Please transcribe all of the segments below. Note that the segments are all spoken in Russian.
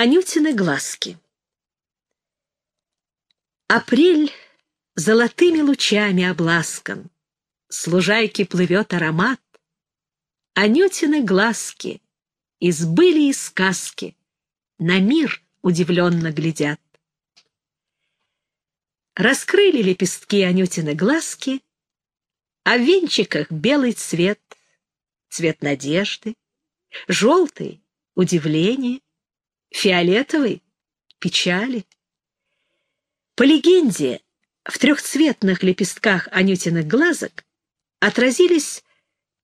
Анютины глазки. Апрель золотыми лучами обласкан, С лужайки плывет аромат. Анютины глазки из были и сказки На мир удивленно глядят. Раскрыли лепестки Анютины глазки, А в венчиках белый цвет, Цвет надежды, желтый — удивление, фиолетовый — печали. По легенде, в трехцветных лепестках Анютиных глазок отразились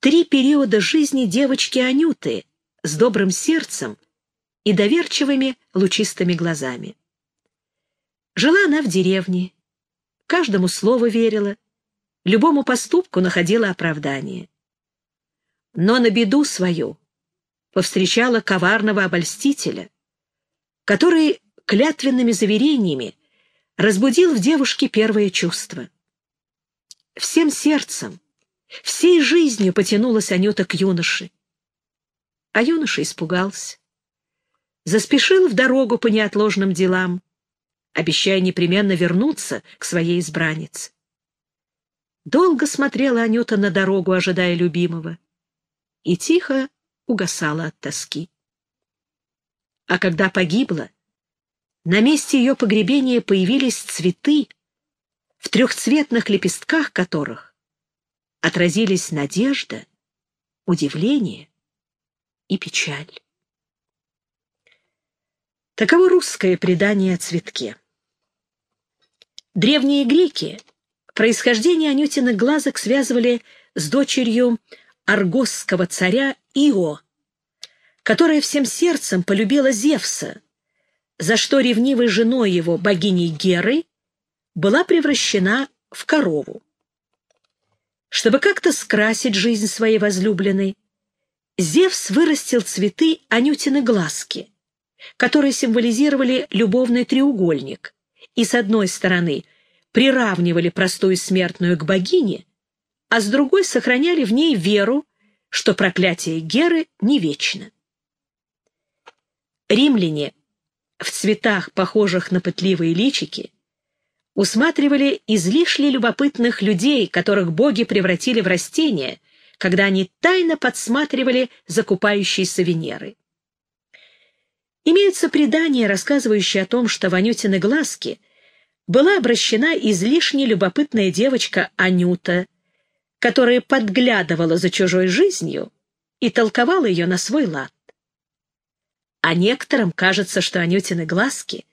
три периода жизни девочки Анюты с добрым сердцем и доверчивыми лучистыми глазами. Жила она в деревне, каждому слову верила, любому поступку находила оправдание. Но на беду свою повстречала коварного обольстителя, который клятвенными заверениями разбудил в девушке первое чувство. Всем сердцем, всей жизнью потянулась Анюта к юноше. А юноша испугался. Заспешил в дорогу по неотложным делам, обещая непременно вернуться к своей избраннице. Долго смотрела Анюта на дорогу, ожидая любимого, и тихо угасала от тоски а когда погибла, на месте ее погребения появились цветы, в трехцветных лепестках которых отразились надежда, удивление и печаль. Таково русское предание о цветке. Древние греки происхождение Анютиных глазок связывали с дочерью аргосского царя Ио, которая всем сердцем полюбила Зевса, за что ревнивой женой его, богиней Герой, была превращена в корову. Чтобы как-то скрасить жизнь своей возлюбленной, Зевс вырастил цветы Анютины глазки, которые символизировали любовный треугольник, и с одной стороны приравнивали простую смертную к богине, а с другой сохраняли в ней веру, что проклятие Геры не вечно. Римляне в цветах, похожих на пытливые личики, усматривали излишне любопытных людей, которых боги превратили в растения, когда они тайно подсматривали закупающиеся Венеры. Имеются предания, рассказывающие о том, что в Анютины глазки была обращена излишне любопытная девочка Анюта, которая подглядывала за чужой жизнью и толковала ее на свой лад а некоторым кажется, что Анютины глазки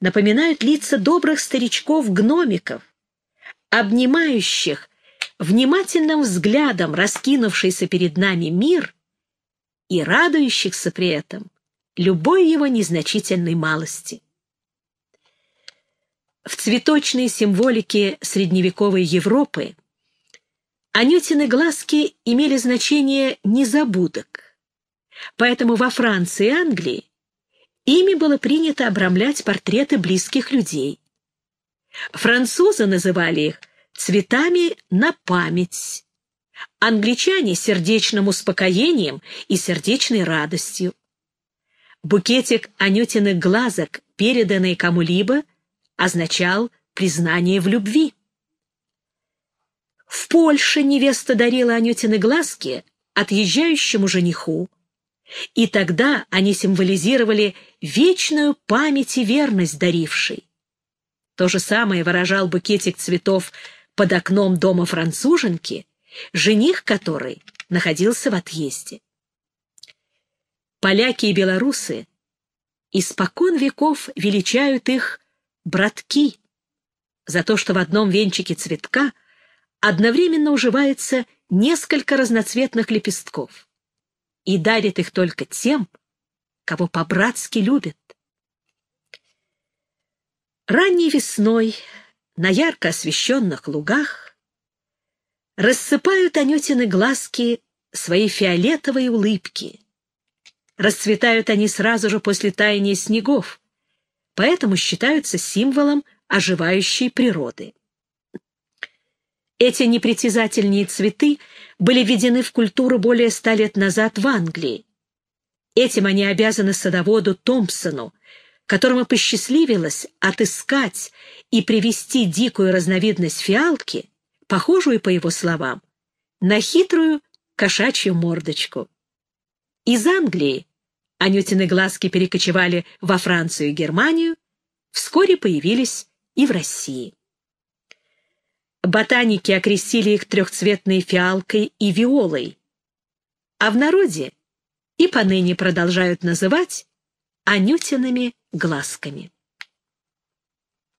напоминают лица добрых старичков-гномиков, обнимающих внимательным взглядом раскинувшийся перед нами мир и радующихся при этом любой его незначительной малости. В цветочной символике средневековой Европы Анютины глазки имели значение незабудок, Поэтому во Франции и Англии ими было принято обрамлять портреты близких людей. Французы называли их цветами на память, англичане — сердечным успокоением и сердечной радостью. Букетик анютиных глазок, переданный кому-либо, означал признание в любви. В Польше невеста дарила Анютины глазки отъезжающему жениху, и тогда они символизировали вечную память и верность дарившей. То же самое выражал букетик цветов под окном дома француженки, жених которой находился в отъезде. Поляки и белорусы испокон веков величают их братки за то, что в одном венчике цветка одновременно уживается несколько разноцветных лепестков и дарит их только тем, кого по-братски любит. Ранней весной на ярко освещенных лугах рассыпают Анютины глазки свои фиолетовые улыбки. Расцветают они сразу же после таяния снегов, поэтому считаются символом оживающей природы. Эти непритязательные цветы были введены в культуру более ста лет назад в Англии. Этим они обязаны садоводу Томпсону, которому посчастливилось отыскать и привести дикую разновидность фиалки, похожую, по его словам, на хитрую кошачью мордочку. Из Англии Анютины глазки перекочевали во Францию и Германию, вскоре появились и в России. Ботаники окрестили их трехцветной фиалкой и виолой, а в народе и поныне продолжают называть анютиными глазками.